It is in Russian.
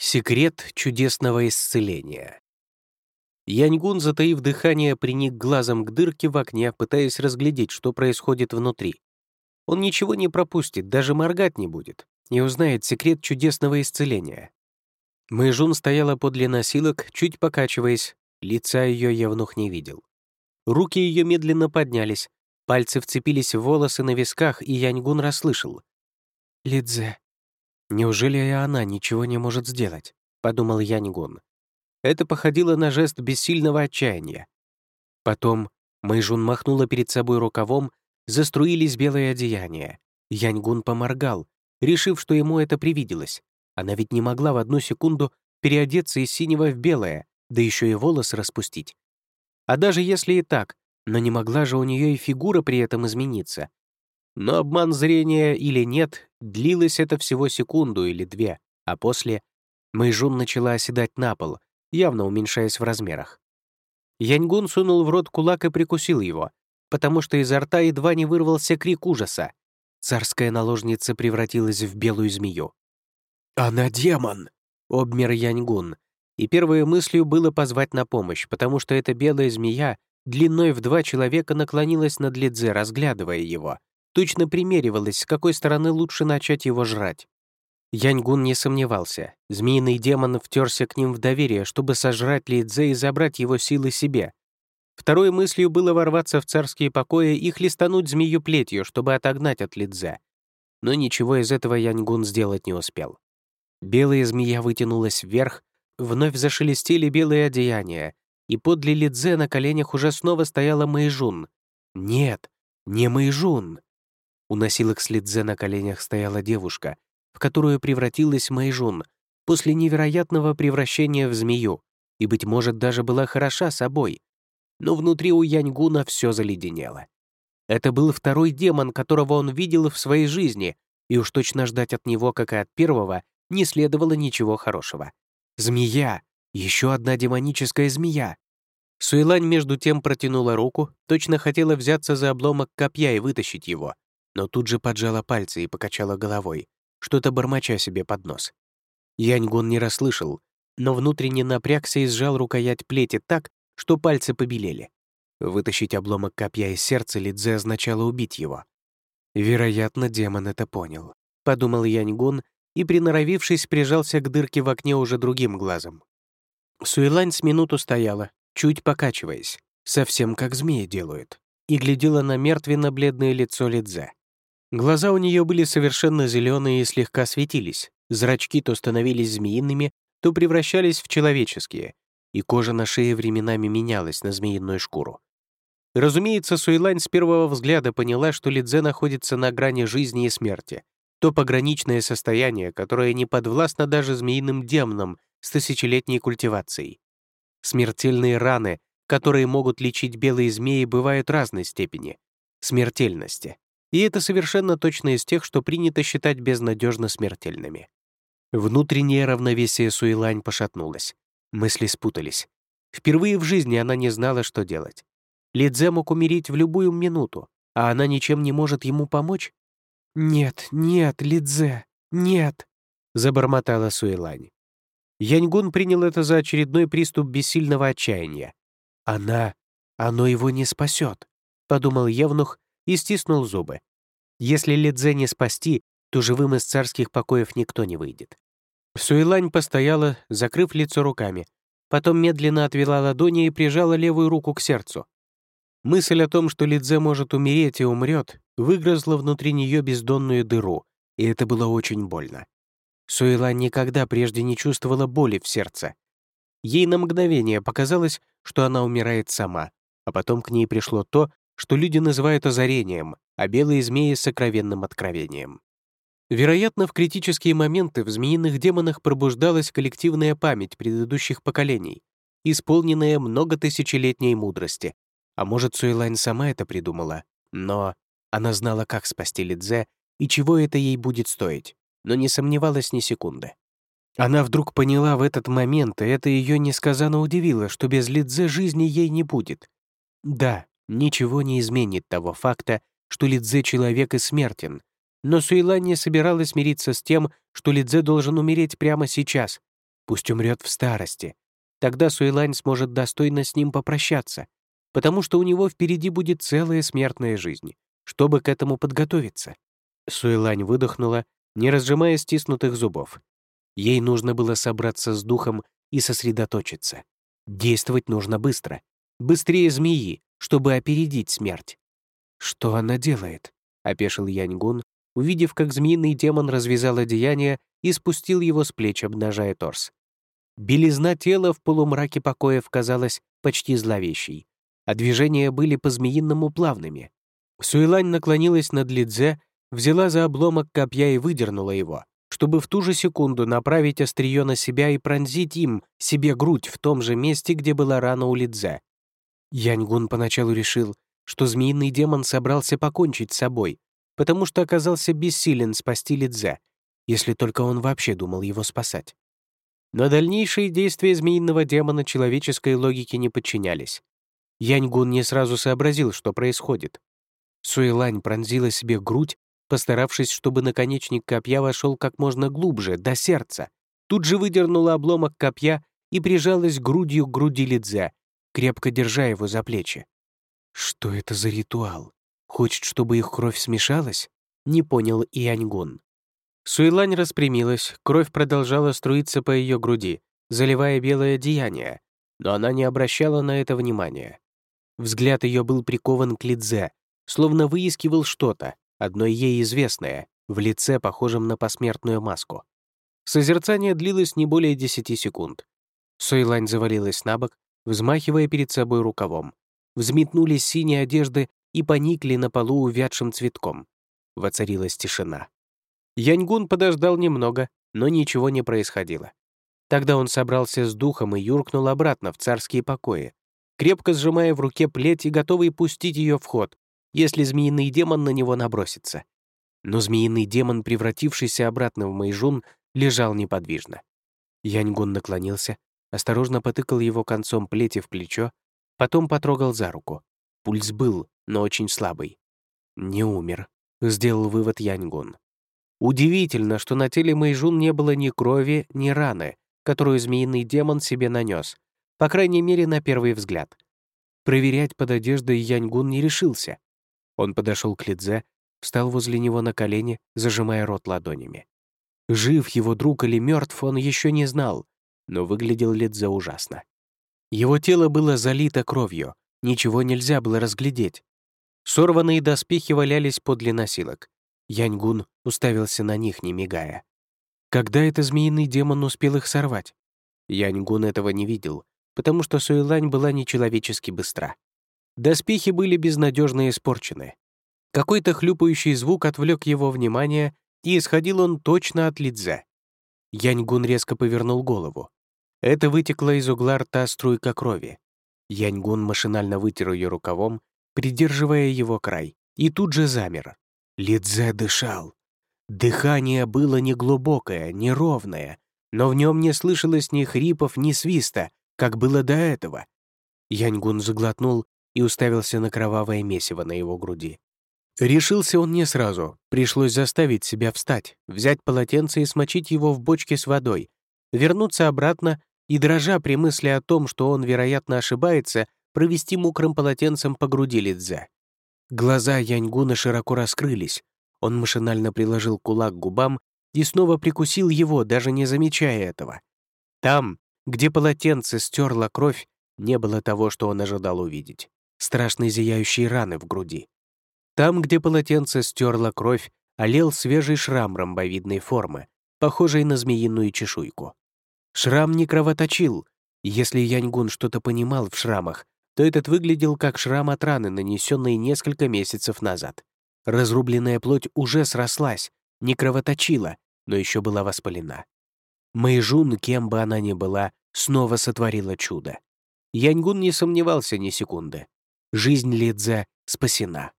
Секрет чудесного исцеления. Яньгун, затаив дыхание, приник глазом к дырке в окне, пытаясь разглядеть, что происходит внутри. Он ничего не пропустит, даже моргать не будет, и узнает секрет чудесного исцеления. Мэйжун стояла подле носилок, чуть покачиваясь, лица ее Евнух не видел. Руки ее медленно поднялись, пальцы вцепились в волосы на висках, и Яньгун расслышал. «Лидзе, «Неужели и она ничего не может сделать?» — подумал Яньгун. Это походило на жест бессильного отчаяния. Потом Мэйжун махнула перед собой рукавом, заструились белые одеяния. Яньгун поморгал, решив, что ему это привиделось. Она ведь не могла в одну секунду переодеться из синего в белое, да еще и волосы распустить. А даже если и так, но не могла же у нее и фигура при этом измениться. Но обман зрения или нет, длилось это всего секунду или две, а после Мэйжун начала оседать на пол, явно уменьшаясь в размерах. Яньгун сунул в рот кулак и прикусил его, потому что изо рта едва не вырвался крик ужаса. Царская наложница превратилась в белую змею. «Она демон!» — обмер Яньгун. И первой мыслью было позвать на помощь, потому что эта белая змея длиной в два человека наклонилась над Лидзе, разглядывая его точно примеривалась, с какой стороны лучше начать его жрать. Яньгун не сомневался. Змеиный демон втерся к ним в доверие, чтобы сожрать Лидзе и забрать его силы себе. Второй мыслью было ворваться в царские покои и хлестануть змею плетью, чтобы отогнать от Лидзе. Но ничего из этого Яньгун сделать не успел. Белая змея вытянулась вверх, вновь зашелестели белые одеяния, и подле Лидзе на коленях уже снова стояла Мэйжун. Нет, не Мэйжун. У носилок с Лидзе на коленях стояла девушка, в которую превратилась Мэйжун после невероятного превращения в змею, и, быть может, даже была хороша собой. Но внутри у Яньгуна все заледенело. Это был второй демон, которого он видел в своей жизни, и уж точно ждать от него, как и от первого, не следовало ничего хорошего. Змея! Еще одна демоническая змея! Суэлань между тем протянула руку, точно хотела взяться за обломок копья и вытащить его, но тут же поджала пальцы и покачала головой, что-то бормоча себе под нос. Яньгун не расслышал, но внутренне напрягся и сжал рукоять плети так, что пальцы побелели. Вытащить обломок копья из сердца Лидзе означало убить его. Вероятно, демон это понял. Подумал Яньгун и, приноровившись, прижался к дырке в окне уже другим глазом. Суэлань с минуту стояла, чуть покачиваясь, совсем как змеи делают, и глядела на мертвенно-бледное лицо Лидзе. Глаза у нее были совершенно зеленые и слегка светились, зрачки то становились змеиными, то превращались в человеческие, и кожа на шее временами менялась на змеиную шкуру. Разумеется, Суэлань с первого взгляда поняла, что Лидзе находится на грани жизни и смерти, то пограничное состояние, которое не подвластно даже змеиным демонам с тысячелетней культивацией. Смертельные раны, которые могут лечить белые змеи, бывают разной степени смертельности. И это совершенно точно из тех, что принято считать безнадежно смертельными. Внутреннее равновесие Суэлань пошатнулось. Мысли спутались. Впервые в жизни она не знала, что делать. Лидзе мог умереть в любую минуту, а она ничем не может ему помочь? «Нет, нет, Лидзе, нет!» — забормотала Суэлань. Яньгун принял это за очередной приступ бессильного отчаяния. «Она... оно его не спасет», — подумал Евнух и стиснул зубы. Если Лидзе не спасти, то живым из царских покоев никто не выйдет. Суэлань постояла, закрыв лицо руками, потом медленно отвела ладони и прижала левую руку к сердцу. Мысль о том, что Лидзе может умереть и умрет, выгрызла внутри нее бездонную дыру, и это было очень больно. Суэлань никогда прежде не чувствовала боли в сердце. Ей на мгновение показалось, что она умирает сама, а потом к ней пришло то, что люди называют озарением, а белые змеи — сокровенным откровением. Вероятно, в критические моменты в змеиных демонах пробуждалась коллективная память предыдущих поколений, исполненная многотысячелетней мудрости. А может, Суэлань сама это придумала, но она знала, как спасти Лидзе и чего это ей будет стоить, но не сомневалась ни секунды. Она вдруг поняла в этот момент, и это ее несказанно удивило, что без Лидзе жизни ей не будет. Да, ничего не изменит того факта, что Лидзе человек и смертен. Но Суэлань не собиралась мириться с тем, что Лидзе должен умереть прямо сейчас. Пусть умрет в старости. Тогда Суэлань сможет достойно с ним попрощаться, потому что у него впереди будет целая смертная жизнь, чтобы к этому подготовиться. Суэлань выдохнула, не разжимая стиснутых зубов. Ей нужно было собраться с духом и сосредоточиться. Действовать нужно быстро. Быстрее змеи, чтобы опередить смерть. «Что она делает?» — опешил Яньгун, увидев, как змеиный демон развязал одеяние и спустил его с плеч, обнажая торс. Белизна тела в полумраке покоев казалась почти зловещей, а движения были по-змеиному плавными. Суэлань наклонилась над Лидзе, взяла за обломок копья и выдернула его, чтобы в ту же секунду направить острие на себя и пронзить им себе грудь в том же месте, где была рана у Лидзе. Яньгун поначалу решил, что змеиный демон собрался покончить с собой, потому что оказался бессилен спасти Лидзе, если только он вообще думал его спасать. Но дальнейшие действия змеиного демона человеческой логике не подчинялись. Яньгун не сразу сообразил, что происходит. Суэлань пронзила себе грудь, постаравшись, чтобы наконечник копья вошел как можно глубже, до сердца. Тут же выдернула обломок копья и прижалась грудью к груди Лидзе, крепко держа его за плечи. Что это за ритуал? Хочет, чтобы их кровь смешалась? Не понял и Аньгун. Суэлань распрямилась, кровь продолжала струиться по ее груди, заливая белое одеяние, но она не обращала на это внимания. Взгляд ее был прикован к Лидзе, словно выискивал что-то, одно ей известное, в лице, похожем на посмертную маску. Созерцание длилось не более десяти секунд. Суэлань завалилась на бок, взмахивая перед собой рукавом взметнулись синие одежды и поникли на полу увядшим цветком. Воцарилась тишина. Яньгун подождал немного, но ничего не происходило. Тогда он собрался с духом и юркнул обратно в царские покои, крепко сжимая в руке плеть и готовый пустить ее в ход, если змеиный демон на него набросится. Но змеиный демон, превратившийся обратно в Мэйжун, лежал неподвижно. Яньгун наклонился, осторожно потыкал его концом плети в плечо Потом потрогал за руку. Пульс был, но очень слабый. «Не умер», — сделал вывод Яньгун. Удивительно, что на теле Мэйжун не было ни крови, ни раны, которую змеиный демон себе нанес, по крайней мере, на первый взгляд. Проверять под одеждой Яньгун не решился. Он подошел к Лидзе, встал возле него на колени, зажимая рот ладонями. Жив его друг или мертв, он еще не знал, но выглядел Лидзе ужасно. Его тело было залито кровью, ничего нельзя было разглядеть. Сорванные доспехи валялись подле носилок. Яньгун уставился на них, не мигая. Когда это змеиный демон успел их сорвать? Яньгун этого не видел, потому что Суэлань была нечеловечески быстра. Доспехи были безнадежно испорчены. Какой-то хлюпающий звук отвлек его внимание, и исходил он точно от Лидзе. Яньгун резко повернул голову. Это вытекла из угла рта струйка крови. Яньгун машинально вытер ее рукавом, придерживая его край, и тут же замер. Лидзе дышал. Дыхание было неглубокое, неровное, но в нем не слышалось ни хрипов, ни свиста, как было до этого. Яньгун заглотнул и уставился на кровавое месиво на его груди. Решился он не сразу, пришлось заставить себя встать, взять полотенце и смочить его в бочке с водой, вернуться обратно и, дрожа при мысли о том, что он, вероятно, ошибается, провести мокрым полотенцем по груди Лидзе. Глаза Яньгуна широко раскрылись. Он машинально приложил кулак к губам и снова прикусил его, даже не замечая этого. Там, где полотенце стерло кровь, не было того, что он ожидал увидеть. Страшной зияющей раны в груди. Там, где полотенце стерло кровь, олел свежий шрам ромбовидной формы, похожий на змеиную чешуйку. Шрам не кровоточил. Если Яньгун что-то понимал в шрамах, то этот выглядел как шрам от раны, нанесенной несколько месяцев назад. Разрубленная плоть уже срослась, не кровоточила, но еще была воспалена. Мэйжун, кем бы она ни была, снова сотворила чудо. Яньгун не сомневался ни секунды. Жизнь Лидзе спасена.